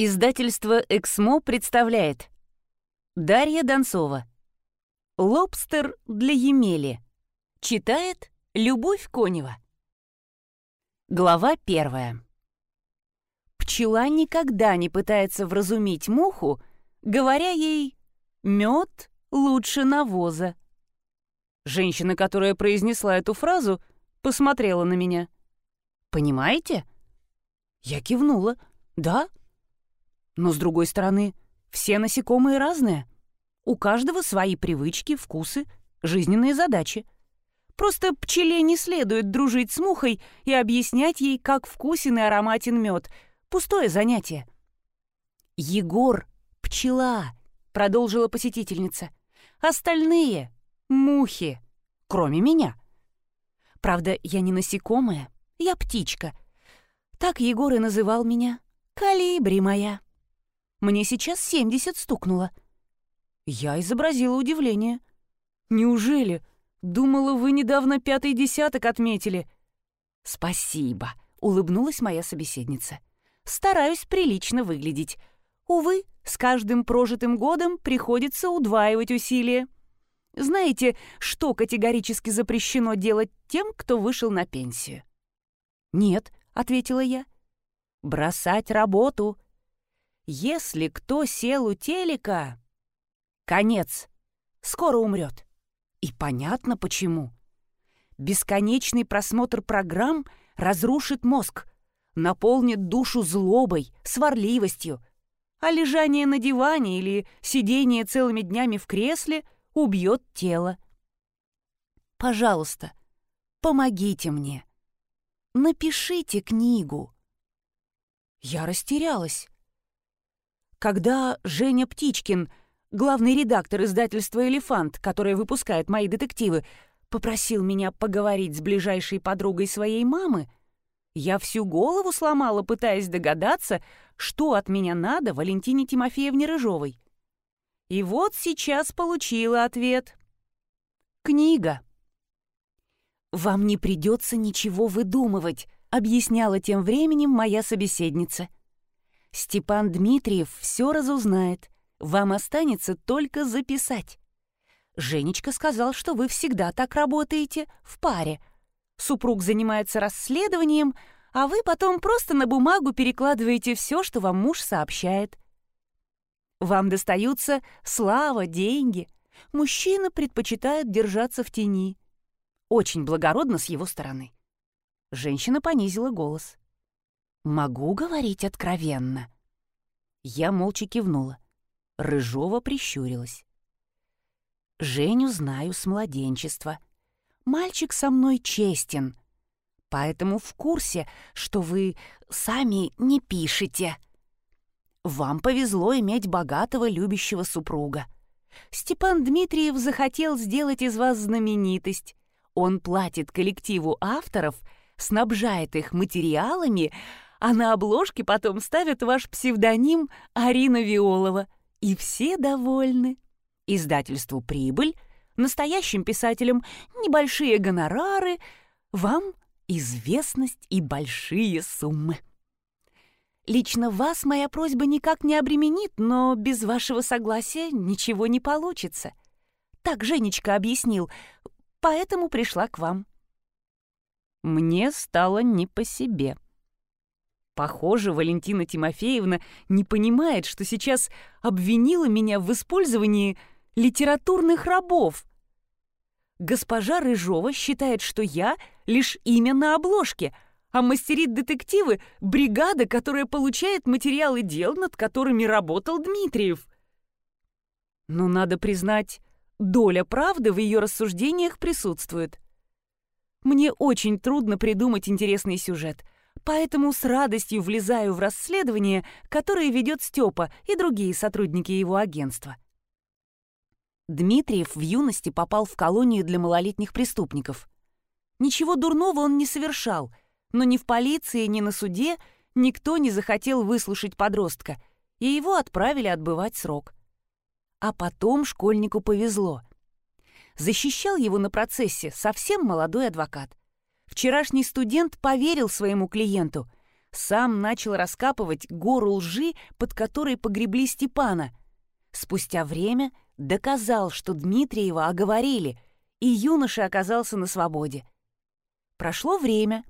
Издательство «Эксмо» представляет Дарья Донцова «Лобстер для Емели» Читает Любовь Конева Глава первая Пчела никогда не пытается вразумить муху, говоря ей «мед лучше навоза». Женщина, которая произнесла эту фразу, посмотрела на меня. «Понимаете?» Я кивнула. «Да, но, с другой стороны, все насекомые разные. У каждого свои привычки, вкусы, жизненные задачи. Просто пчеле не следует дружить с мухой и объяснять ей, как вкусен и ароматен мед. Пустое занятие. «Егор — пчела», — продолжила посетительница. «Остальные — мухи, кроме меня. Правда, я не насекомая, я птичка. Так Егор и называл меня. Калибри моя». Мне сейчас семьдесят стукнуло». Я изобразила удивление. «Неужели? Думала, вы недавно пятый десяток отметили». «Спасибо», — улыбнулась моя собеседница. «Стараюсь прилично выглядеть. Увы, с каждым прожитым годом приходится удваивать усилия. Знаете, что категорически запрещено делать тем, кто вышел на пенсию?» «Нет», — ответила я. «Бросать работу», если кто сел у телека, конец, скоро умрет. И понятно почему. Бесконечный просмотр программ разрушит мозг, наполнит душу злобой, сварливостью, а лежание на диване или сидение целыми днями в кресле убьет тело. Пожалуйста, помогите мне. Напишите книгу. Я растерялась. Когда Женя Птичкин, главный редактор издательства «Элефант», которое выпускает мои детективы, попросил меня поговорить с ближайшей подругой своей мамы, я всю голову сломала, пытаясь догадаться, что от меня надо Валентине Тимофеевне Рыжовой. И вот сейчас получила ответ. Книга. «Вам не придется ничего выдумывать», — объясняла тем временем моя собеседница. Степан Дмитриев все разузнает. Вам останется только записать. Женечка сказал, что вы всегда так работаете, в паре. Супруг занимается расследованием, а вы потом просто на бумагу перекладываете все, что вам муж сообщает. Вам достаются слава, деньги. Мужчина предпочитает держаться в тени. Очень благородно с его стороны. Женщина понизила голос. «Могу говорить откровенно?» Я молча кивнула. Рыжова прищурилась. «Женю знаю с младенчества. Мальчик со мной честен, поэтому в курсе, что вы сами не пишете. Вам повезло иметь богатого любящего супруга. Степан Дмитриев захотел сделать из вас знаменитость. Он платит коллективу авторов, снабжает их материалами, а на обложке потом ставят ваш псевдоним Арина Виолова. И все довольны. Издательству прибыль, настоящим писателям небольшие гонорары, вам известность и большие суммы. Лично вас моя просьба никак не обременит, но без вашего согласия ничего не получится. Так Женечка объяснил, поэтому пришла к вам. Мне стало не по себе. Похоже, Валентина Тимофеевна не понимает, что сейчас обвинила меня в использовании литературных рабов. Госпожа Рыжова считает, что я лишь имя на обложке, а мастерит детективы — бригада, которая получает материалы дел, над которыми работал Дмитриев. Но, надо признать, доля правды в ее рассуждениях присутствует. Мне очень трудно придумать интересный сюжет — поэтому с радостью влезаю в расследование, которое ведет Степа и другие сотрудники его агентства. Дмитриев в юности попал в колонию для малолетних преступников. Ничего дурного он не совершал, но ни в полиции, ни на суде никто не захотел выслушать подростка, и его отправили отбывать срок. А потом школьнику повезло. Защищал его на процессе совсем молодой адвокат. Вчерашний студент поверил своему клиенту, сам начал раскапывать гору лжи, под которой погребли Степана. Спустя время доказал, что Дмитриева оговорили, и юноша оказался на свободе. Прошло время.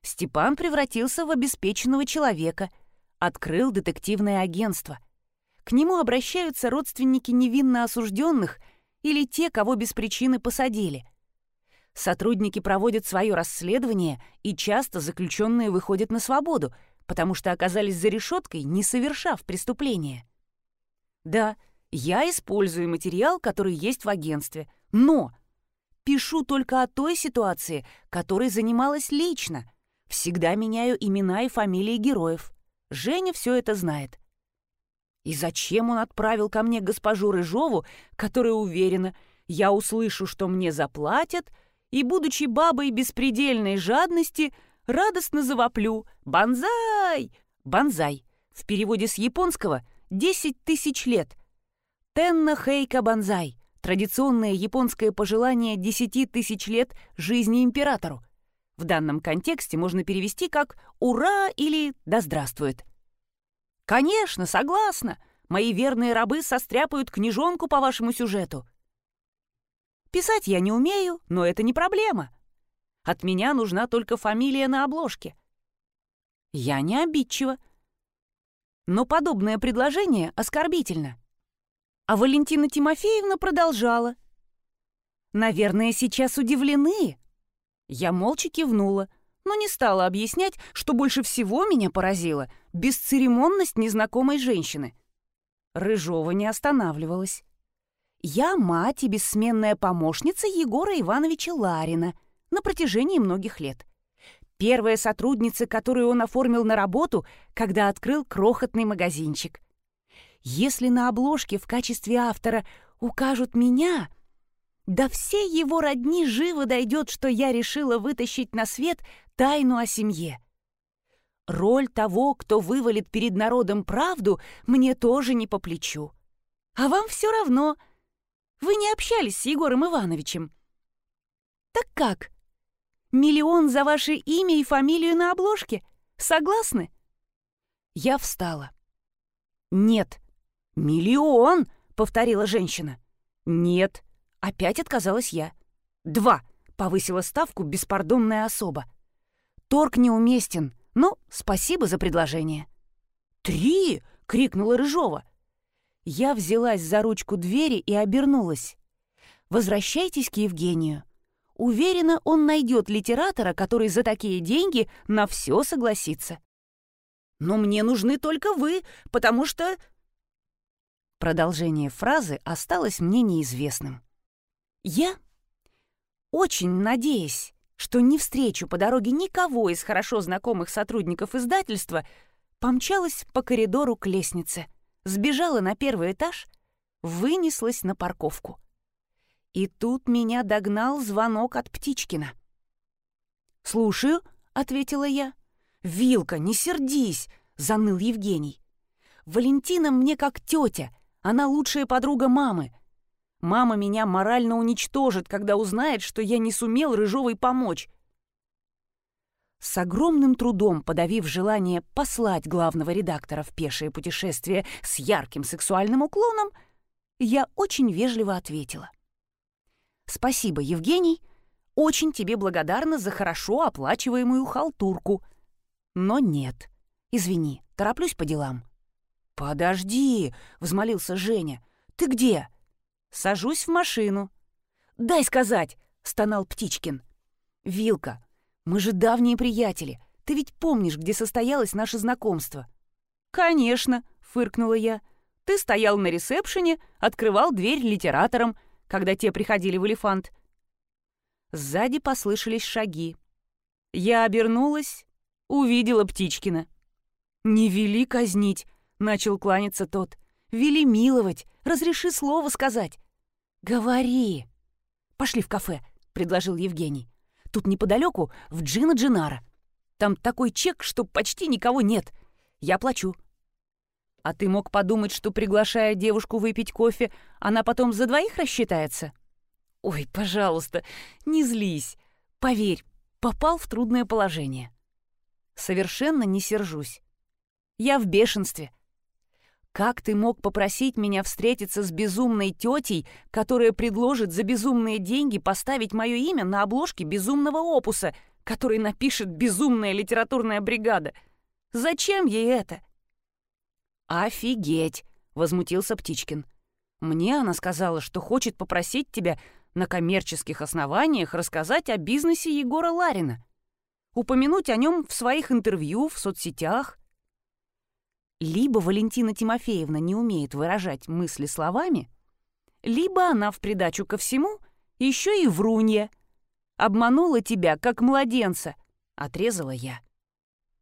Степан превратился в обеспеченного человека, открыл детективное агентство. К нему обращаются родственники невинно осужденных или те, кого без причины посадили. Сотрудники проводят свое расследование, и часто заключенные выходят на свободу, потому что оказались за решеткой, не совершав преступления. Да, я использую материал, который есть в агентстве, но пишу только о той ситуации, которой занималась лично. Всегда меняю имена и фамилии героев. Женя все это знает. И зачем он отправил ко мне госпожу Рыжову, которая уверена, я услышу, что мне заплатят, и, будучи бабой беспредельной жадности, радостно завоплю «Бонзай!» «Бонзай» в переводе с японского «десять тысяч лет». «Тенна Хейка Бонзай» — традиционное японское пожелание десяти тысяч лет жизни императору. В данном контексте можно перевести как «Ура!» или «Да здравствует!». «Конечно, согласна. Мои верные рабы состряпают книжонку по вашему сюжету». Писать я не умею, но это не проблема. От меня нужна только фамилия на обложке. Я не обидчива. Но подобное предложение оскорбительно. А Валентина Тимофеевна продолжала. «Наверное, сейчас удивлены». Я молча кивнула но не стала объяснять, что больше всего меня поразило — бесцеремонность незнакомой женщины. Рыжова не останавливалась. «Я мать и бессменная помощница Егора Ивановича Ларина на протяжении многих лет. Первая сотрудница, которую он оформил на работу, когда открыл крохотный магазинчик. Если на обложке в качестве автора укажут меня, до всей его родни живо дойдет, что я решила вытащить на свет тайну о семье. Роль того, кто вывалит перед народом правду, мне тоже не по плечу. А вам все равно. Вы не общались с Егором Ивановичем. Так как? Миллион за ваше имя и фамилию на обложке? Согласны? Я встала. Нет. Миллион, повторила женщина. Нет. Опять отказалась я. Два. Повысила ставку беспардонная особа. Торг неуместен, но спасибо за предложение. «Три!» — крикнула Рыжова. Я взялась за ручку двери и обернулась. «Возвращайтесь к Евгению. Уверена, он найдет литератора, который за такие деньги на все согласится. Но мне нужны только вы, потому что...» Продолжение фразы осталось мне неизвестным. Я, очень надеясь, что не встречу по дороге никого из хорошо знакомых сотрудников издательства, помчалась по коридору к лестнице, сбежала на первый этаж, вынеслась на парковку. И тут меня догнал звонок от Птичкина. «Слушаю», — ответила я. «Вилка, не сердись», — заныл Евгений. «Валентина мне как тетя, она лучшая подруга мамы. Мама меня морально уничтожит, когда узнает, что я не сумел Рыжовой помочь. С огромным трудом подавив желание послать главного редактора в пешее путешествие с ярким сексуальным уклоном, я очень вежливо ответила. «Спасибо, Евгений. Очень тебе благодарна за хорошо оплачиваемую халтурку. Но нет. Извини, тороплюсь по делам». «Подожди», — взмолился Женя. «Ты где?» Сажусь в машину. «Дай сказать!» — стонал Птичкин. «Вилка, мы же давние приятели. Ты ведь помнишь, где состоялось наше знакомство?» «Конечно!» — фыркнула я. «Ты стоял на ресепшене, открывал дверь литераторам, когда те приходили в «Элефант». Сзади послышались шаги. Я обернулась, увидела Птичкина. «Не вели казнить!» — начал кланяться тот. «Вели миловать, разреши слово сказать. «Говори!» «Пошли в кафе», — предложил Евгений. «Тут неподалеку, в Джина Джинара. Там такой чек, что почти никого нет. Я плачу». «А ты мог подумать, что, приглашая девушку выпить кофе, она потом за двоих рассчитается?» «Ой, пожалуйста, не злись. Поверь, попал в трудное положение». Совершенно не сержусь. Я в бешенстве. Как ты мог попросить меня встретиться с безумной тетей, которая предложит за безумные деньги поставить мое имя на обложке безумного опуса, который напишет безумная литературная бригада? Зачем ей это? Офигеть, возмутился Птичкин. Мне она сказала, что хочет попросить тебя на коммерческих основаниях рассказать о бизнесе Егора Ларина, упомянуть о нем в своих интервью в соцсетях. Либо Валентина Тимофеевна не умеет выражать мысли словами, либо она в придачу ко всему еще и врунья. Обманула тебя, как младенца, отрезала я.